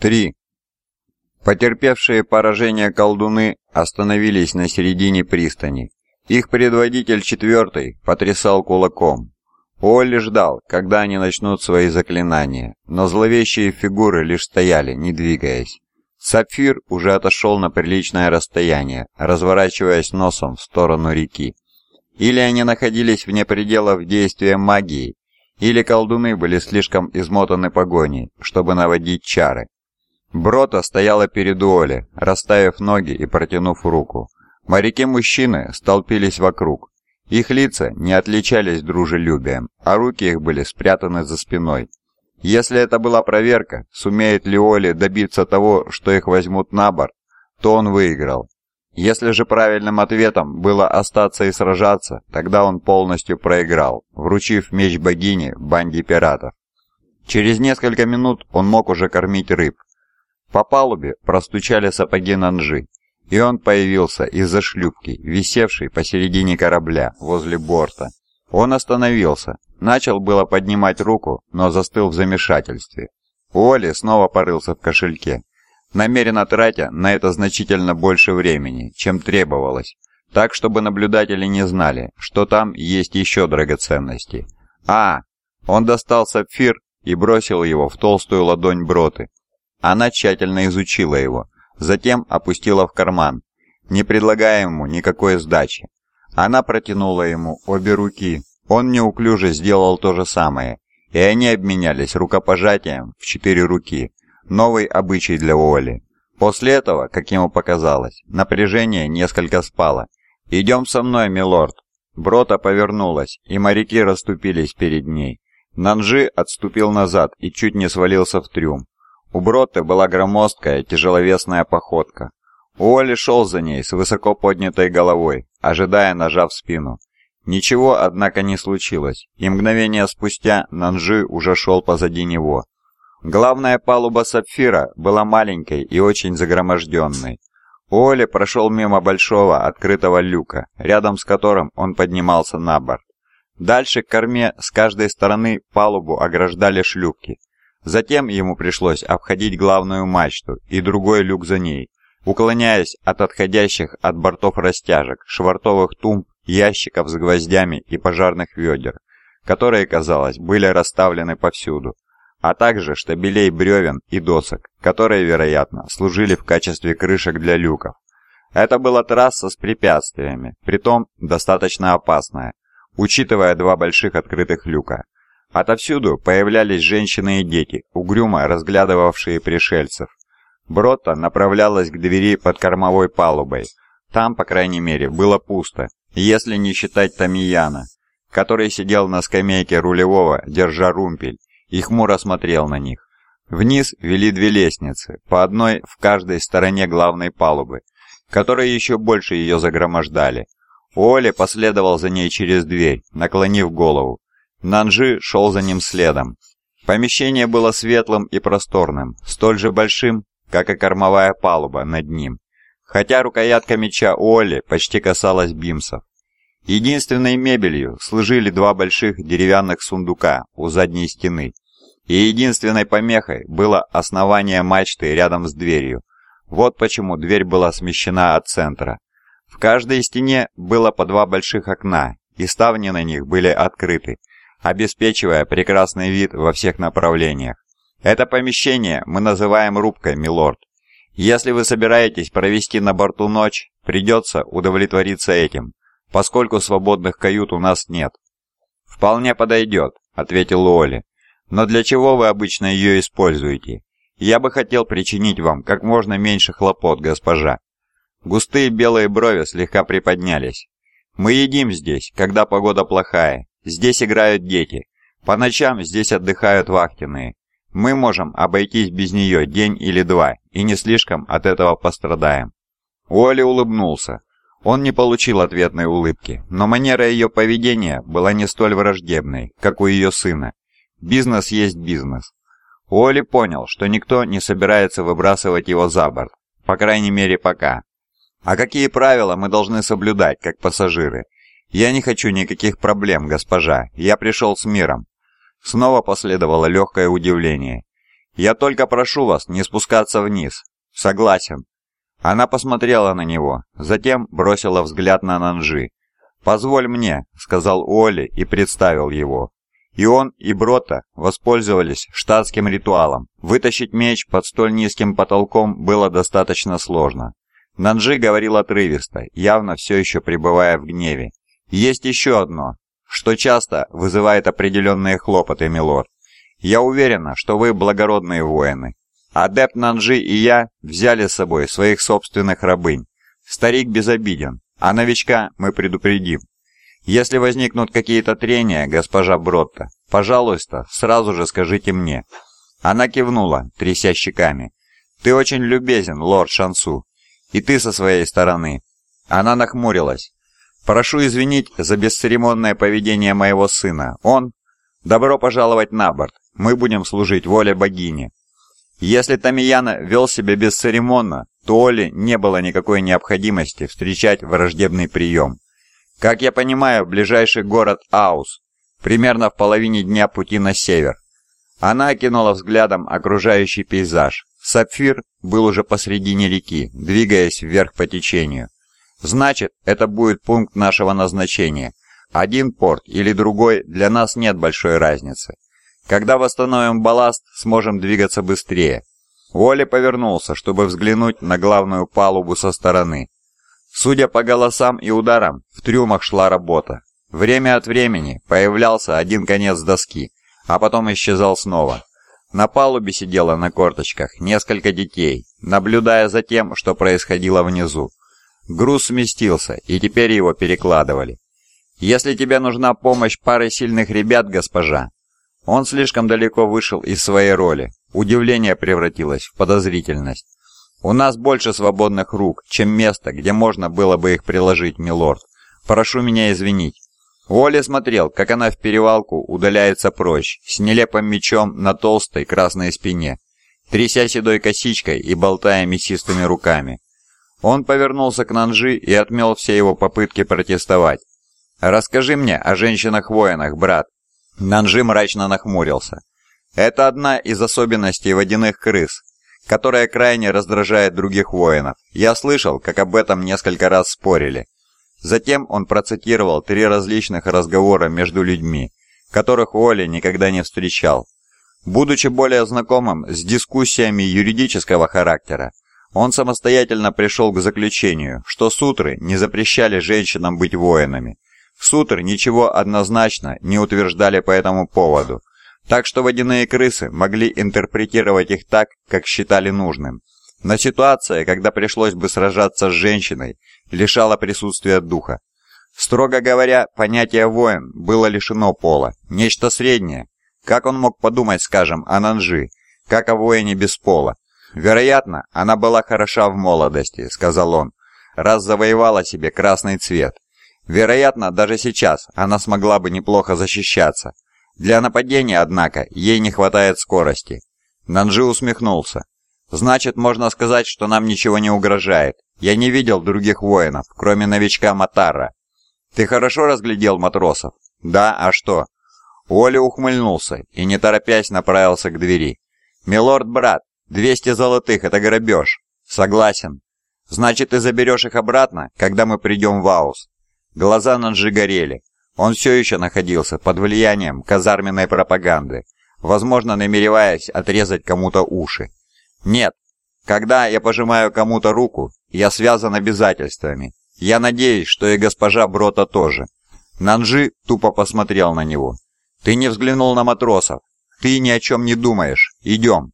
3. Потерпевшие поражение колдуны остановились на середине пристани. Их предводитель четвертый потрясал кулаком. Уолли ждал, когда они начнут свои заклинания, но зловещие фигуры лишь стояли, не двигаясь. Сапфир уже отошел на приличное расстояние, разворачиваясь носом в сторону реки. Или они находились вне пределов действия магии, или колдуны были слишком измотаны погоней, чтобы наводить чары. Брота стояла перед Уолли, расставив ноги и протянув руку. Моряки-мужчины столпились вокруг. Их лица не отличались дружелюбием, а руки их были спрятаны за спиной. Если это была проверка, сумеет ли Оли добиться того, что их возьмут на борт, то он выиграл. Если же правильным ответом было остаться и сражаться, тогда он полностью проиграл, вручив меч богине банде пиратов. Через несколько минут он мог уже кормить рыб, по палубе простучали сапоги Нанжи, и он появился из-за шлюпки, висевшей посередине корабля, возле борта. Он остановился, начал было поднимать руку, но застыл в замешательстве. Уолли снова порылся в кошельке, намеренно тратя на это значительно больше времени, чем требовалось, так чтобы наблюдатели не знали, что там есть еще драгоценности. А, он достал сапфир и бросил его в толстую ладонь Броты, она тщательно изучила его, затем опустила в карман, не предлагая ему никакой сдачи. Она протянула ему обе руки. Он неуклюже сделал то же самое, и они обменялись рукопожатием в четыре руки. Новый обычай для Оли. После этого, как ему показалось, напряжение несколько спало. «Идем со мной, милорд». Брота повернулась, и моряки расступились перед ней. Нанжи отступил назад и чуть не свалился в трюм. У Бротты была громоздкая, тяжеловесная походка. Уолли шел за ней с высоко поднятой головой, ожидая ножа в спину. Ничего, однако, не случилось, и мгновение спустя Нанжи уже шел позади него. Главная палуба Сапфира была маленькой и очень загроможденной. Уолли прошел мимо большого открытого люка, рядом с которым он поднимался на борт. Дальше к корме с каждой стороны палубу ограждали шлюпки, Затем ему пришлось обходить главную мачту и другой люк за ней, уклоняясь от отходящих от бортов растяжек, швартовых тумб, ящиков с гвоздями и пожарных ведер, которые, казалось, были расставлены повсюду, а также штабелей бревен и досок, которые, вероятно, служили в качестве крышек для люков. Это была трасса с препятствиями, притом достаточно опасная, учитывая два больших открытых люка, Отовсюду появлялись женщины и дети, угрюмо разглядывавшие пришельцев. Бротта направлялась к двери под кормовой палубой. Там, по крайней мере, было пусто, если не считать Тамияна, который сидел на скамейке рулевого, держа румпель, и хмуро смотрел на них. Вниз вели две лестницы, по одной в каждой стороне главной палубы, которые еще больше ее загромождали. Оля последовал за ней через дверь, наклонив голову. Нанжи шел за ним следом. Помещение было светлым и просторным, столь же большим, как и кормовая палуба над ним, хотя рукоятка меча Уолли почти касалась бимсов. Единственной мебелью служили два больших деревянных сундука у задней стены, и единственной помехой было основание мачты рядом с дверью. Вот почему дверь была смещена от центра. В каждой стене было по два больших окна, и ставни на них были открыты, обеспечивая прекрасный вид во всех направлениях. Это помещение мы называем рубкой, милорд. Если вы собираетесь провести на борту ночь, придется удовлетвориться этим, поскольку свободных кают у нас нет. «Вполне подойдет», — ответил Уолли. «Но для чего вы обычно ее используете? Я бы хотел причинить вам как можно меньше хлопот, госпожа». Густые белые брови слегка приподнялись. «Мы едим здесь, когда погода плохая, Здесь играют дети. По ночам здесь отдыхают вахтенные. Мы можем обойтись без нее день или два, и не слишком от этого пострадаем». Уолли улыбнулся. Он не получил ответной улыбки, но манера ее поведения была не столь враждебной, как у ее сына. Бизнес есть бизнес. Уолли понял, что никто не собирается выбрасывать его за борт, по крайней мере пока. А какие правила мы должны соблюдать, как пассажиры? «Я не хочу никаких проблем, госпожа. Я пришел с миром». Снова последовало легкое удивление. Я только прошу вас не спускаться вниз. Согласен. Она посмотрела на него, затем бросила взгляд на Нанжи. «Позволь мне», — сказал Оли и представил его. И он, и Брота воспользовались штатским ритуалом. Вытащить меч под столь низким потолком было достаточно сложно. Нанжи говорил отрывисто, явно все еще пребывая в гневе. «Есть еще одно, что часто вызывает определенные хлопоты, милорд. Я уверена, что вы благородные воины. Адепт Нанжи и я взяли с собой своих собственных рабынь. Старик безобиден, а новичка мы предупредим. Если возникнут какие-то трения, госпожа Бротта, пожалуйста, сразу же скажите мне». Она кивнула, тряся щеками. «Ты очень любезен, лорд Шансу. И ты со своей стороны». Она нахмурилась. «Прошу извинить за бесцеремонное поведение моего сына. Он...» «Добро пожаловать на борт. Мы будем служить воле богини». Если Тамияна вел себя бесцеремонно, то Оле не было никакой необходимости встречать враждебный прием. Как я понимаю, ближайший город Аус, примерно в половине дня пути на север. Она окинула взглядом окружающий пейзаж. Сапфир был уже посредине реки, двигаясь вверх по течению. Значит, это будет пункт нашего назначения. Один порт или другой для нас нет большой разницы. Когда восстановим балласт, сможем двигаться быстрее. Уолли повернулся, чтобы взглянуть на главную палубу со стороны. Судя по голосам и ударам, в трюмах шла работа. Время от времени появлялся один конец доски, а потом исчезал снова. На палубе сидело на корточках несколько детей, наблюдая за тем, что происходило внизу. Груз сместился, и теперь его перекладывали. «Если тебе нужна помощь пары сильных ребят, госпожа...» Он слишком далеко вышел из своей роли. Удивление превратилось в подозрительность. «У нас больше свободных рук, чем место, где можно было бы их приложить, милорд. Прошу меня извинить». Уолли смотрел, как она в перевалку удаляется прочь, с нелепым мечом на толстой красной спине, тряся седой косичкой и болтая мясистыми руками. Он повернулся к Нанжи и отмел все его попытки протестовать. «Расскажи мне о женщинах-воинах, брат». Нанжи мрачно нахмурился. «Это одна из особенностей водяных крыс, которая крайне раздражает других воинов. Я слышал, как об этом несколько раз спорили. Затем он процитировал три различных разговора между людьми, которых Уолли никогда не встречал. Будучи более знакомым с дискуссиями юридического характера, он самостоятельно пришел к заключению, что сутры не запрещали женщинам быть воинами. Сутры ничего однозначно не утверждали по этому поводу, так что водяные крысы могли интерпретировать их так, как считали нужным. Но ситуация, когда пришлось бы сражаться с женщиной, лишала присутствия духа. Строго говоря, понятие «воин» было лишено пола, нечто среднее. Как он мог подумать, скажем, о Нанжи, как о воине без пола? «Вероятно, она была хороша в молодости», — сказал он, раз завоевала себе красный цвет. Вероятно, даже сейчас она смогла бы неплохо защищаться. Для нападения, однако, ей не хватает скорости. Нанжи усмехнулся. «Значит, можно сказать, что нам ничего не угрожает. Я не видел других воинов, кроме новичка Матара. Ты хорошо разглядел матросов?» «Да, а что?» Оля ухмыльнулся и, не торопясь, направился к двери. «Милорд-брат, 200 золотых — это грабеж». «Согласен». «Значит, ты заберешь их обратно, когда мы придем в Аус?» Глаза Нанжи горели. Он все еще находился под влиянием казарменной пропаганды, возможно, намереваясь отрезать кому-то уши. Нет, когда я пожимаю кому-то руку, я связан обязательствами. Я надеюсь, что и госпожа Брота тоже. Нанжи тупо посмотрел на него. Ты не взглянул на матросов. Ты ни о чем не думаешь. Идем.